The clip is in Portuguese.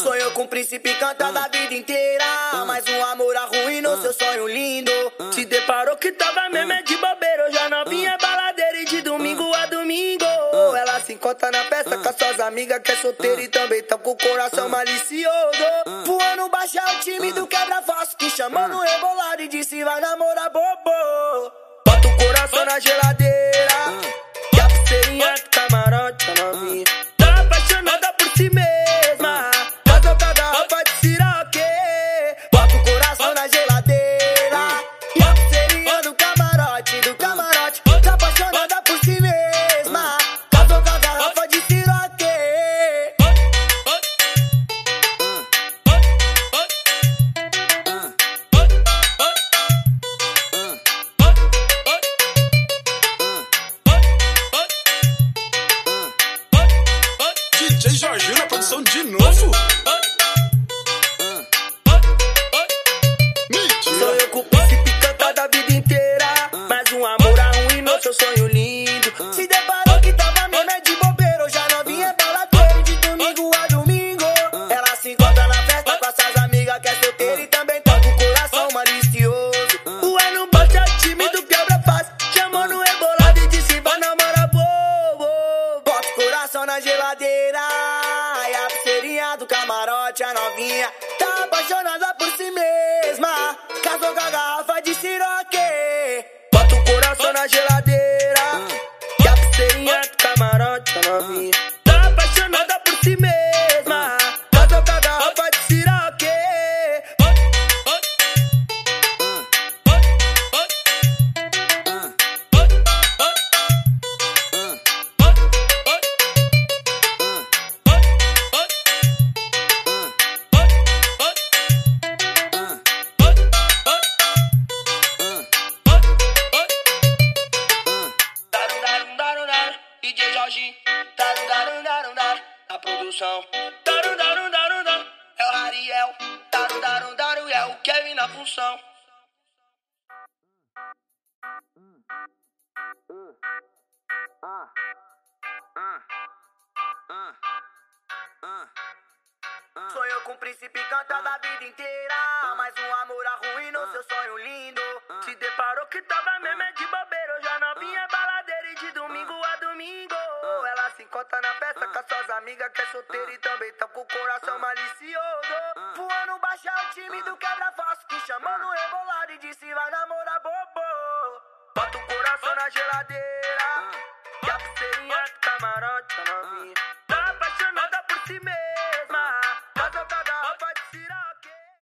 Sonhou com o príncipe cantando a vida inteira. Mas um amor arruinou seu sonho lindo. Se deparou que tava mesmo é de bobeira. Já não vinha baladeira Encontra na festa com as suas amigas que é solteira e também tá com o coração malicioso. Voando baixo é o time do quebra-falso que chamando rebolado e disse vai namorar bobo. Bota o coração na geladeira. E a pulseirinha do camarote, a novinha. Tá apaixonada por si mesma. Casou com a garrafa de siroque. Seu sonho lindo. Se deparou que tava mesmo é de bobeira. Já não vinha baladeira de domingo a domingo. Ela se encontra na festa com as suas amigas que é solteira e também com o coração malicioso. O ano bate é o time do quebra-face. Chamou no rebolado e disse vai namorar bobo. Bota o coração na geladeira. E a pulseirinha do camarote, a novinha. Tá apaixonada produção. Darum, darum, darum, darum, é o Ariel. Darum, darum, darum, é o Kevin na função. Sonhou com o príncipe cantando a vida inteira. cota na peça com suas amigas que é solteira e também tá com o coração malicioso. Voando baixar é o time do quebra-fácil que chamando rebolado e disse vai namorar bobo. Bota o coração na geladeira e a pulseirinha do camarote tá novinha. Tá apaixonada por si mesmo.